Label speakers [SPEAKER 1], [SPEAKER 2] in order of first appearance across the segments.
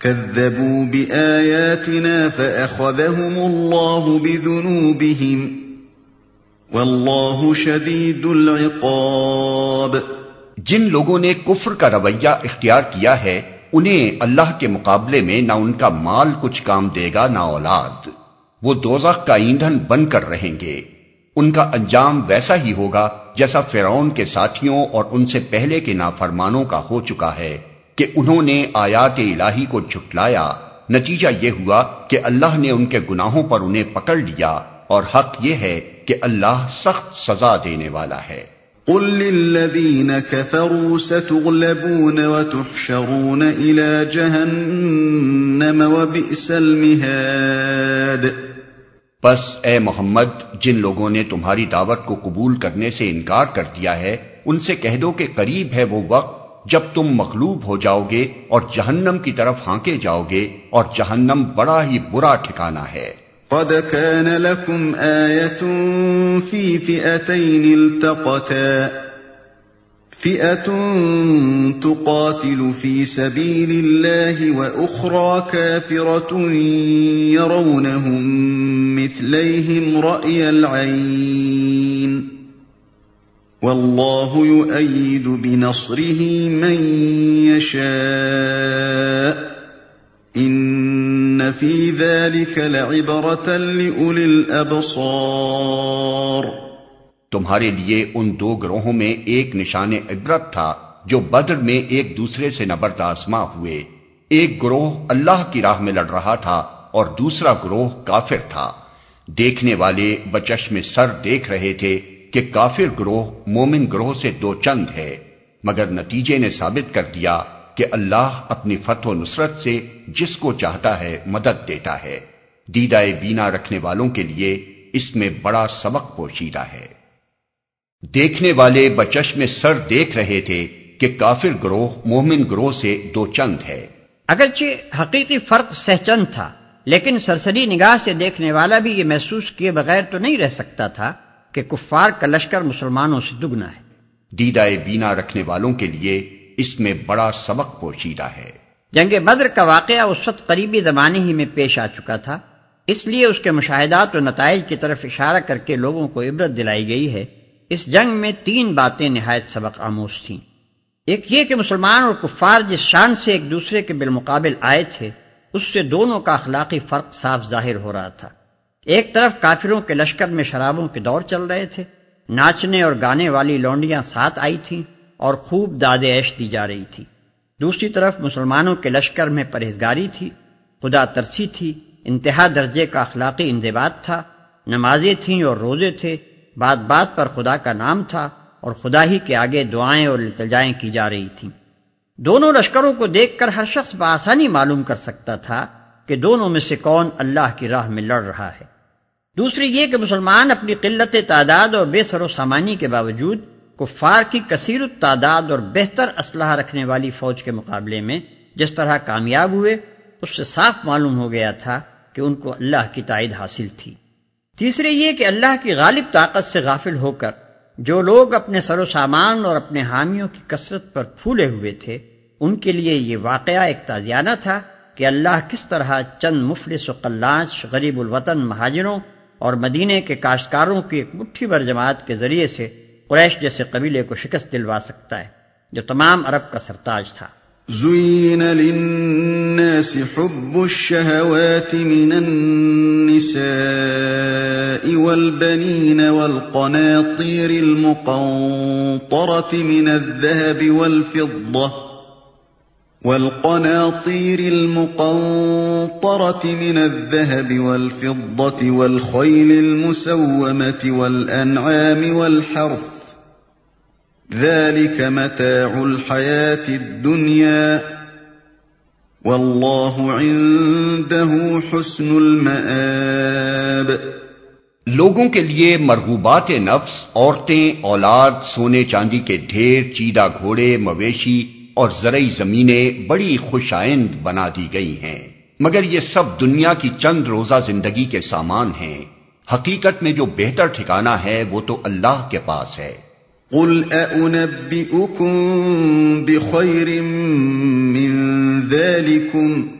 [SPEAKER 1] كذبوا بآياتنا فأخذهم الله بذنوبهم والله شدید العقاب
[SPEAKER 2] جن لوگوں نے کفر کا رویہ اختیار کیا ہے، انہیں اللہ کے مقابلے میں نہ ان کا مال کچھ کام دے گا نہ اولاد۔ وہ دوزخ کا ایندھن بن کر رہیں گے۔ ان کا انجام ویسا ہی ہوگا جیسا فرعون کے ساتھیوں اور ان سے پہلے کے نافرمانوں کا ہو چکا ہے۔ کہ انہوں نے آیات الہی کو جھٹلایا۔ نتیجہ یہ ہوا کہ اللہ نے ان کے گناہوں پر انہیں پکڑ لیا اور حق یہ ہے کہ اللہ سخت سزا دینے والا ہے۔
[SPEAKER 1] قل للذین كفروا ستغلبون وتحشرون الى جہنم وبئس المہاد
[SPEAKER 2] پس اے محمد جن لوگوں نے تمہاری دعوت کو قبول کرنے سے انکار کر دیا ہے ان سے کہہ دو کہ قریب ہے وہ وقت جب تم مغلوب ہو جاؤ گے اور جہنم کی طرف ہانکے جاؤ گے اور جہنم بڑا ہی برا ٹھکانہ ہے۔
[SPEAKER 1] قد كان لكم آية في فئتين التقتا فئة تقاتل في سبيل الله وأخرى كافرة يرونهم مثليهم رأي العين واللہ يؤید بنصره من يشاء. ان فی ذلك لعبرة لأولی الابصار
[SPEAKER 2] تمہارے لیے ان دو گروہوں میں ایک نشان عبرت تھا جو بدر میں ایک دوسرے سے نبرد آزما ہوئے. ایک گروہ اللہ کی راہ میں لڑ رہا تھا اور دوسرا گروہ کافر تھا. دیکھنے والے بچش میں سر دیکھ رہے تھے کہ کافر گروہ مومن گروہ سے دو چند ہے، مگر نتیجے نے ثابت کر دیا کہ اللہ اپنی فتح و نصرت سے جس کو چاہتا ہے مدد دیتا ہے۔ دیدہ بینا رکھنے والوں کے لیے اس میں بڑا سبق پوشیدہ ہے۔ دیکھنے والے بچش میں سر دیکھ رہے تھے کہ کافر گروہ مومن گروہ سے دو چند ہے۔
[SPEAKER 3] اگرچہ حقیقی فرق سہچند تھا، لیکن سرسری نگاہ سے دیکھنے والا بھی یہ محسوس کیے بغیر تو نہیں رہ سکتا تھا۔ کہ کفار کا لشکر مسلمانوں سے دگنا ہے۔
[SPEAKER 2] دیدہ بینا رکھنے والوں کے لیے اس میں بڑا سبق پوشیدہ ہے۔
[SPEAKER 3] جنگ بدر کا واقعہ اس وقت قریبی زمانے ہی میں پیش آ چکا تھا۔ اس لیے اس کے مشاہدات و نتائج کی طرف اشارہ کر کے لوگوں کو عبرت دلائی گئی ہے۔ اس جنگ میں تین باتیں نہایت سبق آموز تھیں۔ ایک یہ کہ مسلمان اور کفار جس شان سے ایک دوسرے کے بالمقابل آئے تھے اس سے دونوں کا اخلاقی فرق صاف ظاہر ہو رہا تھا۔ ایک طرف کافروں کے لشکر میں شرابوں کے دور چل رہے تھے، ناچنے اور گانے والی لونڈیاں ساتھ آئی تھیں اور خوب داد عیش دی جا رہی تھی۔ دوسری طرف مسلمانوں کے لشکر میں پرہیزگاری تھی، خدا ترسی تھی، انتہا درجے کا اخلاقی اندباد تھا، نمازیں تھیں اور روزے تھے، بات بات پر خدا کا نام تھا اور خدا ہی کے آگے دعائیں اور التجائیں کی جا رہی تھیں۔ دونوں لشکروں کو دیکھ کر ہر شخص بآسانی معلوم کر سکتا تھا کہ دونوں میں سے کون اللہ کی راہ میں لڑ رہا ہے۔ دوسری یہ کہ مسلمان اپنی قلت تعداد اور بے سر و سامانی کے باوجود کفار کی کثیر تعداد اور بہتر اسلحہ رکھنے والی فوج کے مقابلے میں جس طرح کامیاب ہوئے، اس سے صاف معلوم ہو گیا تھا کہ ان کو اللہ کی تائید حاصل تھی۔ تیسری یہ کہ اللہ کی غالب طاقت سے غافل ہو کر جو لوگ اپنے سر و سامان اور اپنے حامیوں کی کثرت پر پھولے ہوئے تھے، ان کے لیے یہ واقعہ ایک تازیانہ تھا کہ اللہ کس طرح چند مفلس و قلاش غریب الوطن مہاجروں اور مدینے کے کاشتکاروں کی ایک مٹھی بھر جماعت کے ذریعے سے قریش جیسے قبیلے کو شکست دلوا سکتا ہے، جو تمام عرب کا سرتاج تھا۔
[SPEAKER 1] زين للناس حب الشهوات من النساء والبنين والقناطير المقنطرة من الذهب والفضة والقناطير المقنطرة من الذهب والفضة والخيل المسومة والأنعام والحرث ذلك متاع الحياة الدنيا والله عنده حسن المآب
[SPEAKER 2] لوگوں کے لیے مرغوبات نفس، عورتیں، اولاد، سونے چاندی کے ڈھیر، چیدہ گھوڑے، مویشی اور زرعی زمینیں بڑی خوش آئند بنا دی گئی ہیں۔ مگر یہ سب دنیا کی چند روزہ زندگی کے سامان ہیں۔ حقیقت میں جو بہتر ٹھکانہ ہے وہ تو اللہ کے پاس ہے۔
[SPEAKER 1] قل بخير من ذلكم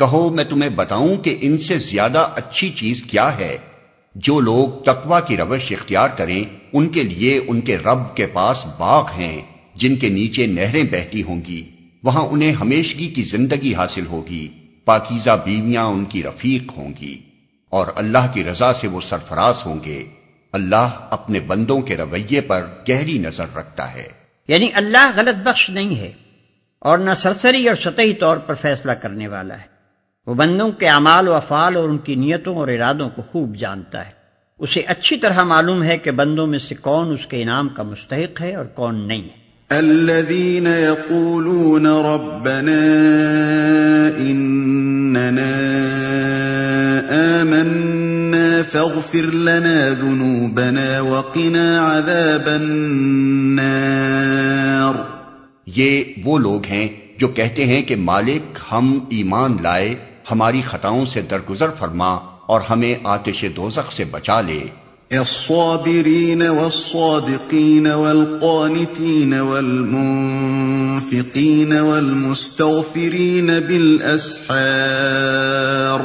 [SPEAKER 2] کہو میں تمہیں بتاؤں کہ ان سے زیادہ اچھی چیز کیا ہے۔ جو لوگ تقوا کی روش اختیار کریں، ان کے لیے ان کے رب کے پاس باغ ہیں، جن کے نیچے نہریں بہتی ہوں گی۔ وہاں انہیں ہمیشگی کی زندگی حاصل ہوگی، پاکیزہ بیویاں ان کی رفیق ہوں گی۔ اور اللہ کی رضا سے وہ سرفراز ہوں گے۔ اللہ اپنے بندوں کے رویے پر گہری نظر رکھتا ہے۔
[SPEAKER 3] یعنی اللہ غلط بخش نہیں ہے اور نہ سرسری اور سطحی طور پر فیصلہ کرنے والا ہے۔ وہ بندوں کے اعمال و افعال اور ان کی نیتوں اور ارادوں کو خوب جانتا ہے۔ اسے اچھی طرح معلوم ہے کہ بندوں میں سے کون اس کے انعام کا مستحق ہے اور کون نہیں ہے۔
[SPEAKER 1] الذين يقولون ربنا اننا آمنا فاغفر لنا ذنوبنا وقنا عذاب النار۔
[SPEAKER 2] یہ وہ لوگ ہیں جو کہتے ہیں کہ مالک ہم ایمان لائے ہماری خطاؤں سے درگزر فرما اور ہمیں آتش دوزخ سے بچا لے۔
[SPEAKER 1] الصابرين والصادقين والقانتين والمنفقين والمستغفرين بالأسحار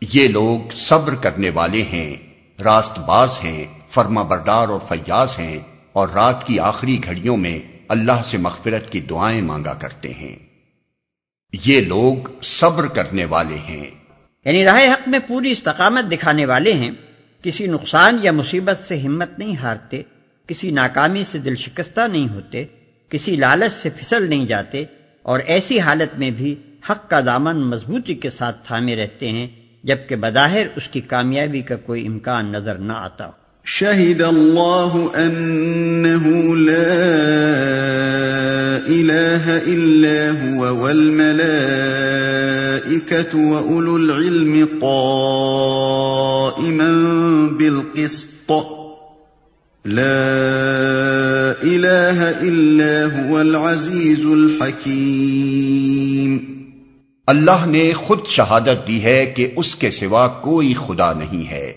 [SPEAKER 2] یہ لوگ صبر کرنے والے ہیں راست باز ہیں فرما بردار اور فیاض ہیں اور رات کی آخری گھڑیوں میں اللہ سے مغفرت کی دعائیں مانگا کرتے ہیں۔ یہ لوگ صبر کرنے والے ہیں۔
[SPEAKER 3] یعنی راہ حق میں پوری استقامت دکھانے والے ہیں۔ کسی نقصان یا مصیبت سے ہمت نہیں ہارتے کسی ناکامی سے دل شکستہ نہیں ہوتے کسی لالچ سے پھسل نہیں جاتے اور ایسی حالت میں بھی حق کا دامن مضبوطی کے ساتھ تھامے رہتے ہیں جبکہ بظاہر اس کی کامیابی کا کوئی امکان نظر نہ آتا۔ ہو
[SPEAKER 1] شہید اللہ انه لا الہ الا هو والملائکة وأولو العلم قائما بالقسط. لا الہ الا هو العزیز الحکیم
[SPEAKER 2] اللہ نے خود شہادت دی ہے کہ اس کے سوا کوئی خدا نہیں ہے،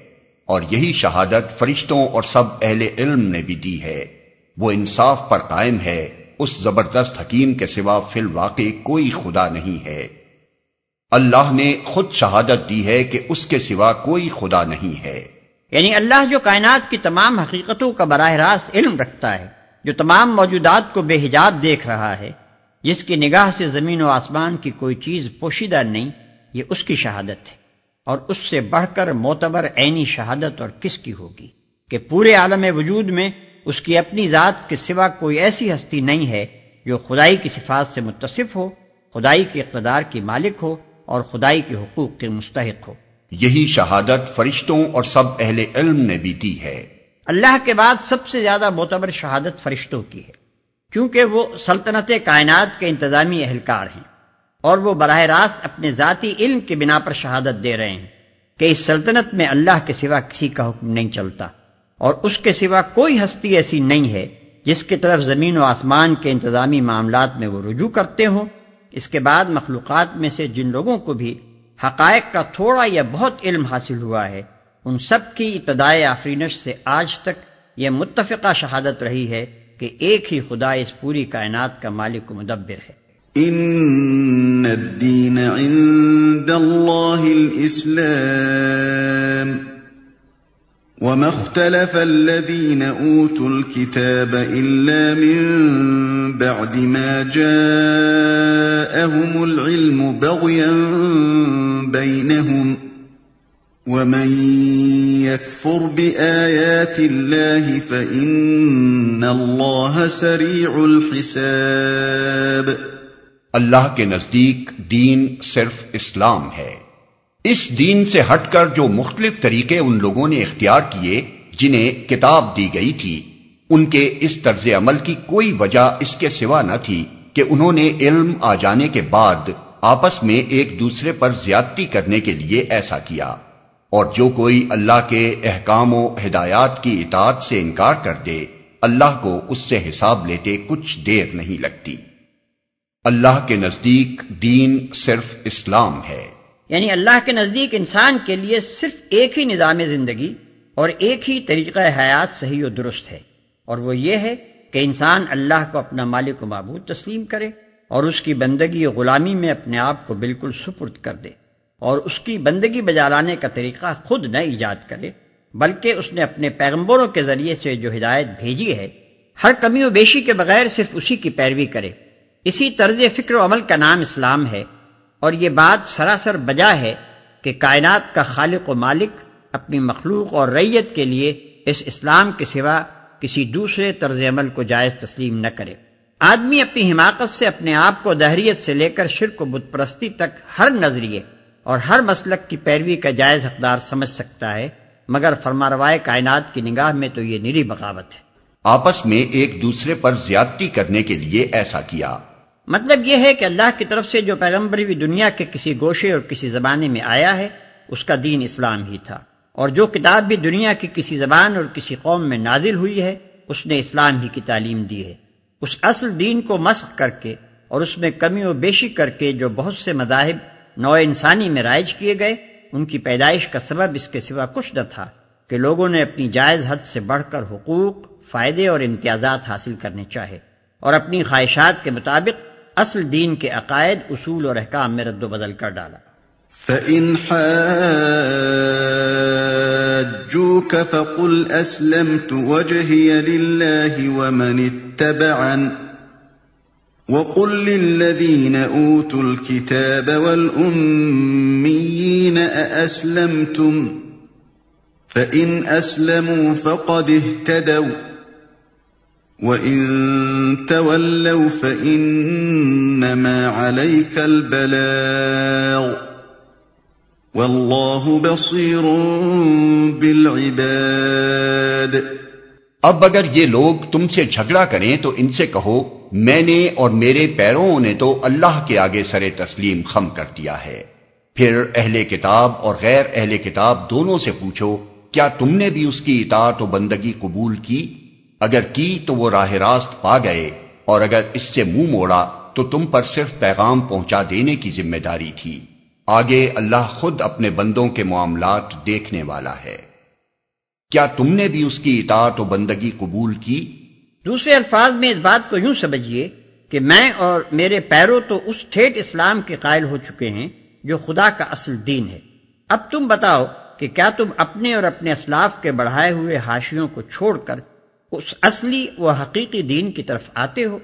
[SPEAKER 2] اور یہی شہادت فرشتوں اور سب اہل علم نے بھی دی ہے۔ وہ انصاف پر قائم ہے اس زبردست حکیم کے سوا فی الواقع کوئی خدا نہیں ہے۔ اللہ نے خود شہادت دی ہے کہ اس کے سوا کوئی خدا نہیں ہے۔
[SPEAKER 3] یعنی اللہ جو کائنات کی تمام حقیقتوں کا براہ راست علم رکھتا ہے، جو تمام موجودات کو بے حجاب دیکھ رہا ہے، جس کی نگاہ سے زمین و آسمان کی کوئی چیز پوشیدہ نہیں، یہ اس کی شہادت ہے۔ اور اس سے بڑھ کر معتبر عینی شہادت اور کس کی ہوگی؟ کہ پورے عالم وجود میں اس کی اپنی ذات کے سوا کوئی ایسی ہستی نہیں ہے جو خدائی کی صفات سے متصف ہو خدائی کے اقتدار کی مالک ہو اور خدائی کے حقوق کے مستحق ہو۔
[SPEAKER 2] یہی شہادت فرشتوں اور سب اہل علم نے بھی دی ہے۔
[SPEAKER 3] اللہ کے بعد سب سے زیادہ معتبر شہادت فرشتوں کی ہے کیونکہ وہ سلطنت کائنات کے انتظامی اہلکار ہیں اور وہ براہ راست اپنے ذاتی علم کی بنا پر شہادت دے رہے ہیں کہ اس سلطنت میں اللہ کے سوا کسی کا حکم نہیں چلتا۔ اور اس کے سوا کوئی ہستی ایسی نہیں ہے جس کی طرف زمین و آسمان کے انتظامی معاملات میں وہ رجوع کرتے ہوں۔ اس کے بعد مخلوقات میں سے جن لوگوں کو بھی حقائق کا تھوڑا یا بہت علم حاصل ہوا ہے، ان سب کی ابتدائے آفرینش سے آج تک یہ متفقہ شہادت رہی ہے کہ ایک ہی خدا اس پوری کائنات کا مالک و مدبر ہے۔
[SPEAKER 1] ان الدین عند اللہ الاسلام۔ وما اختلف الذين اوتوا الكتاب الا من بعد ما جاءهم العلم بغيا بينهم ومن يكفر بايات الله فان الله سريع الحساب
[SPEAKER 2] اللہ کے نزدیک دین صرف اسلام ہے۔ اس دین سے ہٹ کر جو مختلف طریقے ان لوگوں نے اختیار کیے، جنہیں کتاب دی گئی تھی، ان کے اس طرز عمل کی کوئی وجہ اس کے سوا نہ تھی کہ انہوں نے علم آ جانے کے بعد آپس میں ایک دوسرے پر زیادتی کرنے کے لیے ایسا کیا۔ اور جو کوئی اللہ کے احکام و ہدایات کی اطاعت سے انکار کر دے، اللہ کو اس سے حساب لیتے کچھ دیر نہیں لگتی۔ اللہ کے نزدیک دین صرف اسلام ہے۔
[SPEAKER 3] یعنی اللہ کے نزدیک انسان کے لیے صرف ایک ہی نظام زندگی اور ایک ہی طریقہ حیات صحیح و درست ہے۔ اور وہ یہ ہے کہ انسان اللہ کو اپنا مالک و معبود تسلیم کرے اور اس کی بندگی و غلامی میں اپنے آپ کو بالکل سپرد کر دے اور اس کی بندگی بجا لانے کا طریقہ خود نہ ایجاد کرے، بلکہ اس نے اپنے پیغمبروں کے ذریعے سے جو ہدایت بھیجی ہے، ہر کمی و بیشی کے بغیر صرف اسی کی پیروی کرے۔ اسی طرز فکر و عمل کا نام اسلام ہے۔ اور یہ بات سراسر بجا ہے کہ کائنات کا خالق و مالک اپنی مخلوق اور ریت کے لیے اس اسلام کے سوا کسی دوسرے طرز عمل کو جائز تسلیم نہ کرے۔ آدمی اپنی حماقت سے اپنے آپ کو دہریت سے لے کر شرک و بت پرستی تک ہر نظریے اور ہر مسلک کی پیروی کا جائز حقدار سمجھ سکتا ہے، مگر فرما روائے کائنات کی نگاہ میں تو یہ نری بغاوت ہے۔
[SPEAKER 2] آپس میں ایک دوسرے پر زیادتی کرنے کے لیے ایسا کیا۔
[SPEAKER 3] مطلب یہ ہے کہ اللہ کی طرف سے جو پیغمبر بھی دنیا کے کسی گوشے اور کسی زبانے میں آیا ہے، اس کا دین اسلام ہی تھا۔ اور جو کتاب بھی دنیا کی کسی زبان اور کسی قوم میں نازل ہوئی ہے، اس نے اسلام ہی کی تعلیم دی ہے۔ اس اصل دین کو مسق کر کے اور اس میں کمی و بیشی کر کے جو بہت سے مذاہب نو انسانی میں رائج کیے گئے، ان کی پیدائش کا سبب اس کے سوا کچھ نہ تھا کہ لوگوں نے اپنی جائز حد سے بڑھ کر حقوق، فائدے اور امتیازات حاصل کرنے چاہے۔ اور اپنی خواہشات کے مطابق اصل دین کے عقائد، اصول اور احکام میں رد و بدل کر ڈالا۔
[SPEAKER 1] فَإِنْ حَاجُّوكَ فَقُلْ أَسْلَمْتُ وَجْهِيَ لِلَّهِ وَمَنِ اتَّبَعَنِ وَقُلْ لِلَّذِينَ أُوتُوا الْكِتَابَ وَالْأُمِّيِّينَ أَأَسْلَمْتُمْ؟ فَإِنْ أَسْلَمُوا فَقَدِ اهْتَدَوْا۔ وَإِن تَوَلَّوْا فَإِنَّمَا عَلَيْكَ الْبَلَاغُ وَاللَّهُ بَصِيرٌ بِالْعِبَادِ
[SPEAKER 2] اب اگر یہ لوگ تم سے جھگڑا کریں تو ان سے کہو، میں نے اور میرے پیروں نے تو اللہ کے آگے سر تسلیم خم کر دیا ہے۔ پھر اہل کتاب اور غیر اہل کتاب دونوں سے پوچھو، کیا تم نے بھی اس کی اطاعت و بندگی قبول کی؟ اگر کی تو وہ راہ راست پا گئے، اور اگر اس سے منہ موڑا تو تم پر صرف پیغام پہنچا دینے کی ذمہ داری تھی۔ آگے اللہ خود اپنے بندوں کے معاملات دیکھنے والا ہے۔ کیا تم نے بھی اس کی اطاعت و بندگی قبول کی؟
[SPEAKER 3] دوسرے الفاظ میں اس بات کو یوں سمجھیے کہ میں اور میرے پیرو تو اس ٹھیٹ اسلام کے قائل ہو چکے ہیں جو خدا کا اصل دین ہے۔ اب تم بتاؤ کہ کیا تم اپنے اور اپنے اسلاف کے بڑھائے ہوئے ہاشیوں کو چھوڑ کر اس اصلی و حقیقی دین کی طرف آتے ہو۔